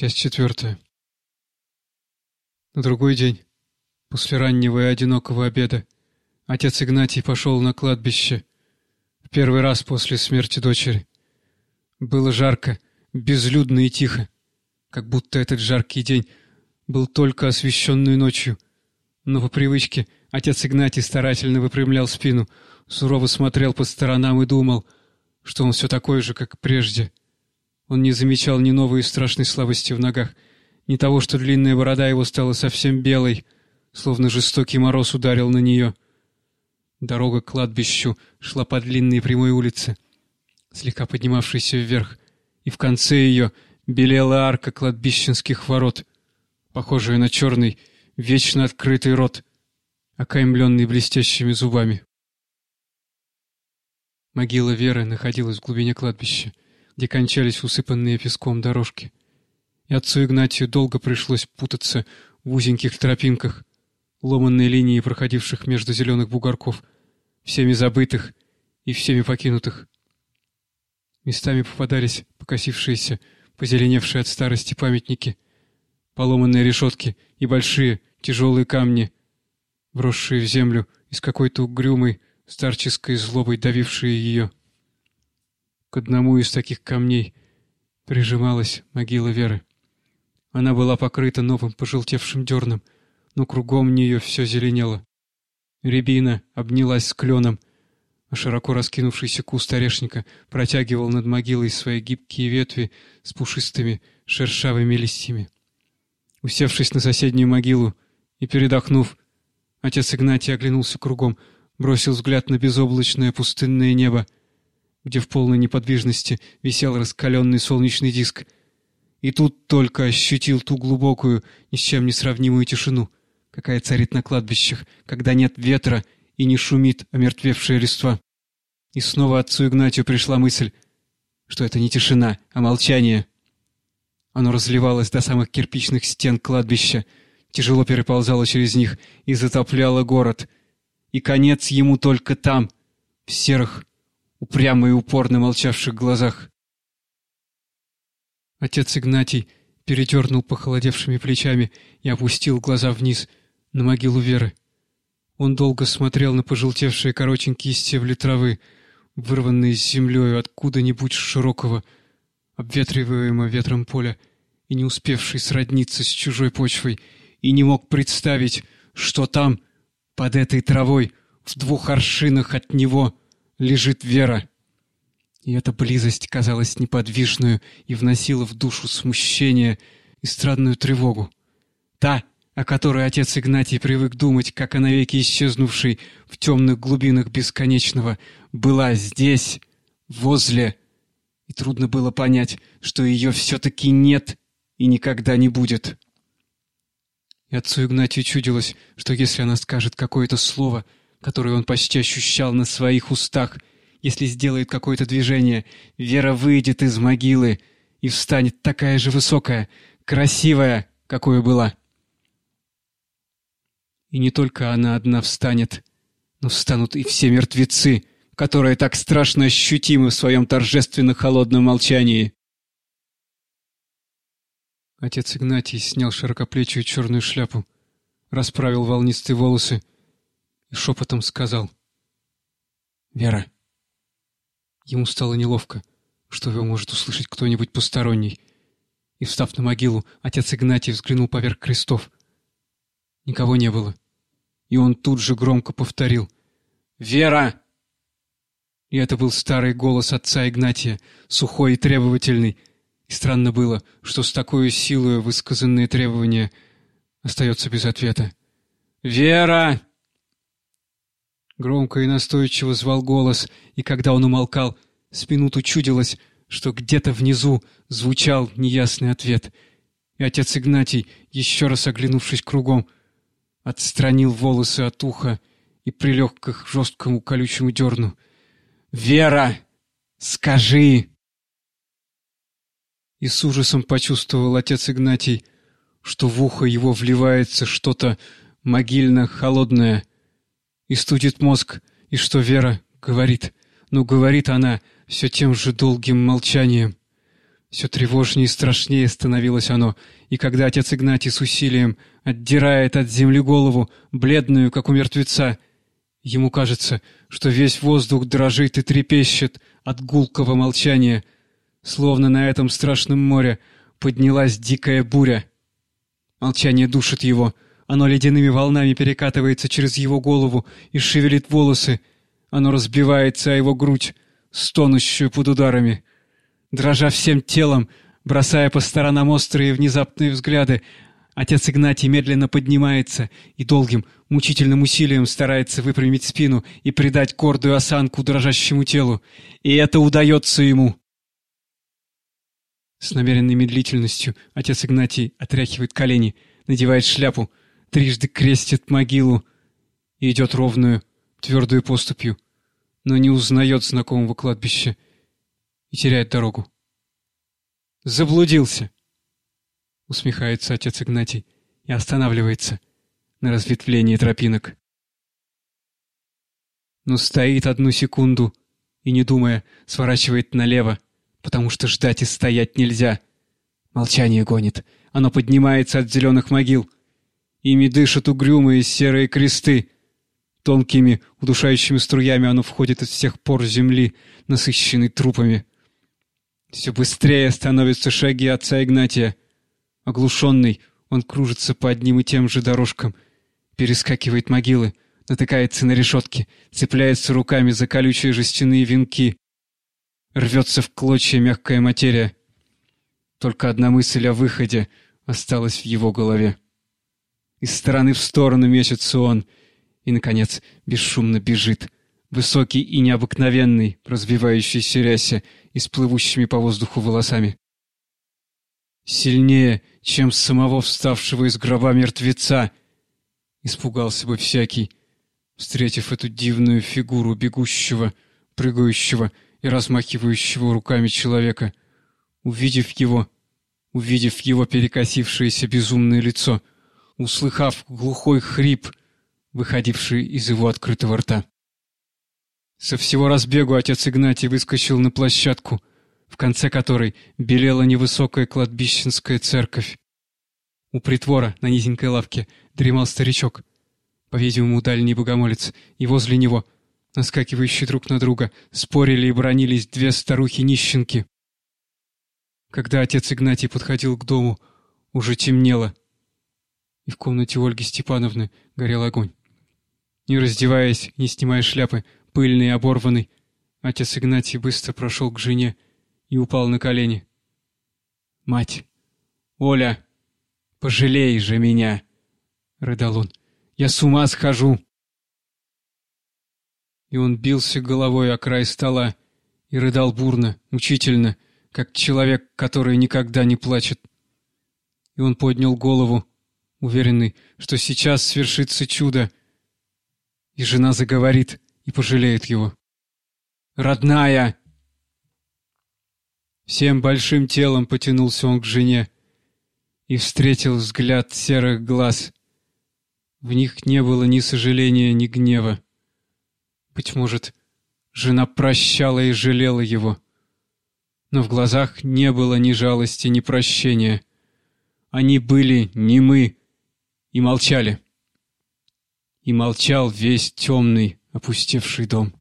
Часть четвертая. На другой день, после раннего и одинокого обеда, отец Игнатий пошел на кладбище. В первый раз после смерти дочери. Было жарко, безлюдно и тихо, как будто этот жаркий день был только освещенный ночью. Но по привычке отец Игнатий старательно выпрямлял спину, сурово смотрел по сторонам и думал, что он все такой же, как прежде — он не замечал ни новой страшной слабости в ногах, ни того, что длинная борода его стала совсем белой, словно жестокий мороз ударил на нее. Дорога к кладбищу шла по длинной прямой улице, слегка поднимавшейся вверх, и в конце ее белела арка кладбищенских ворот, похожая на черный, вечно открытый рот, окаймленный блестящими зубами. Могила Веры находилась в глубине кладбища где кончались усыпанные песком дорожки. И отцу Игнатию долго пришлось путаться в узеньких тропинках, ломанной линии проходивших между зеленых бугорков, всеми забытых и всеми покинутых. Местами попадались покосившиеся, позеленевшие от старости памятники, поломанные решетки и большие тяжелые камни, вросшие в землю из какой-то угрюмой старческой злобой давившие ее. К одному из таких камней прижималась могила Веры. Она была покрыта новым пожелтевшим дерном, но кругом нее все зеленело. Рябина обнялась с кленом, а широко раскинувшийся куст орешника протягивал над могилой свои гибкие ветви с пушистыми шершавыми листьями. Усевшись на соседнюю могилу и передохнув, отец Игнатий оглянулся кругом, бросил взгляд на безоблачное пустынное небо — где в полной неподвижности висел раскаленный солнечный диск. И тут только ощутил ту глубокую, ни с чем не сравнимую тишину, какая царит на кладбищах, когда нет ветра и не шумит омертвевшая листва. И снова отцу Игнатию пришла мысль, что это не тишина, а молчание. Оно разливалось до самых кирпичных стен кладбища, тяжело переползало через них и затопляло город. И конец ему только там, в серых, упрямо и упорно молчавших глазах. Отец Игнатий передернул похолодевшими плечами и опустил глаза вниз, на могилу Веры. Он долго смотрел на пожелтевшие коротенькие стебли травы, вырванные с землей откуда-нибудь широкого, обветриваемого ветром поля, и не успевший сродниться с чужой почвой, и не мог представить, что там, под этой травой, в двух аршинах от него — лежит Вера. И эта близость казалась неподвижную и вносила в душу смущение и странную тревогу. Та, о которой отец Игнатий привык думать, как о навеки исчезнувшей в темных глубинах бесконечного, была здесь, возле, и трудно было понять, что ее все-таки нет и никогда не будет. И отцу Игнатию чудилось, что если она скажет какое-то слово — которую он почти ощущал на своих устах. Если сделает какое-то движение, Вера выйдет из могилы и встанет такая же высокая, красивая, какой была. И не только она одна встанет, но встанут и все мертвецы, которые так страшно ощутимы в своем торжественно-холодном молчании. Отец Игнатий снял широкоплечую черную шляпу, расправил волнистые волосы, и шепотом сказал «Вера». Ему стало неловко, что его может услышать кто-нибудь посторонний. И, встав на могилу, отец Игнатий взглянул поверх крестов. Никого не было. И он тут же громко повторил «Вера!» И это был старый голос отца Игнатия, сухой и требовательный. И странно было, что с такой силой высказанные требования остается без ответа. «Вера!» Громко и настойчиво звал голос, и когда он умолкал, с минуту чудилось, что где-то внизу звучал неясный ответ. И отец Игнатий, еще раз оглянувшись кругом, отстранил волосы от уха и прилег к их жесткому колючему дерну. «Вера, скажи!» И с ужасом почувствовал отец Игнатий, что в ухо его вливается что-то могильно-холодное, и студит мозг, и что Вера говорит. Но говорит она все тем же долгим молчанием. Все тревожнее и страшнее становилось оно, и когда отец Игнатий с усилием отдирает от земли голову, бледную, как у мертвеца, ему кажется, что весь воздух дрожит и трепещет от гулкого молчания, словно на этом страшном море поднялась дикая буря. Молчание душит его, оно ледяными волнами перекатывается через его голову и шевелит волосы, оно разбивается о его грудь, стонущую под ударами. Дрожа всем телом, бросая по сторонам острые внезапные взгляды, отец Игнатий медленно поднимается и долгим, мучительным усилием старается выпрямить спину и придать гордую осанку дрожащему телу. И это удается ему. С намеренной медлительностью отец Игнатий отряхивает колени, надевает шляпу, трижды крестит могилу и идет ровную, твердую поступью, но не узнает знакомого кладбища и теряет дорогу. «Заблудился!» — усмехается отец Игнатий и останавливается на разветвлении тропинок. Но стоит одну секунду и, не думая, сворачивает налево, потому что ждать и стоять нельзя. Молчание гонит. Оно поднимается от зеленых могил. Ими дышат угрюмые серые кресты. Тонкими, удушающими струями оно входит из всех пор земли, насыщенной трупами. Все быстрее становятся шаги отца Игнатия. Оглушенный, он кружится по одним и тем же дорожкам, перескакивает могилы, натыкается на решетки, цепляется руками за колючие жестяные венки. Рвется в клочья мягкая материя. Только одна мысль о выходе осталась в его голове. Из стороны в сторону мечется он и, наконец, бесшумно бежит. Высокий и необыкновенный, развивающийся рясе и с плывущими по воздуху волосами. Сильнее, чем самого вставшего из гроба мертвеца, испугался бы всякий, встретив эту дивную фигуру бегущего, прыгающего и размахивающего руками человека. Увидев его, увидев его перекосившееся безумное лицо, услыхав глухой хрип, выходивший из его открытого рта. Со всего разбегу отец Игнатий выскочил на площадку, в конце которой белела невысокая кладбищенская церковь. У притвора на низенькой лавке дремал старичок, по-видимому, дальний богомолец, и возле него, наскакивающие друг на друга, спорили и бронились две старухи-нищенки. Когда отец Игнатий подходил к дому, уже темнело, и в комнате Ольги Степановны горел огонь. Не раздеваясь, не снимая шляпы, пыльный и оборванный, отец Игнатий быстро прошел к жене и упал на колени. «Мать! Оля! Пожалей же меня!» — рыдал он. «Я с ума схожу!» И он бился головой о край стола и рыдал бурно, мучительно, как человек, который никогда не плачет. И он поднял голову, уверенный, что сейчас свершится чудо, и жена заговорит — и пожалеет его. «Родная!» Всем большим телом потянулся он к жене и встретил взгляд серых глаз. В них не было ни сожаления, ни гнева. Быть может, жена прощала и жалела его. Но в глазах не было ни жалости, ни прощения. Они были немы и молчали. И молчал весь темный, опустевший дом.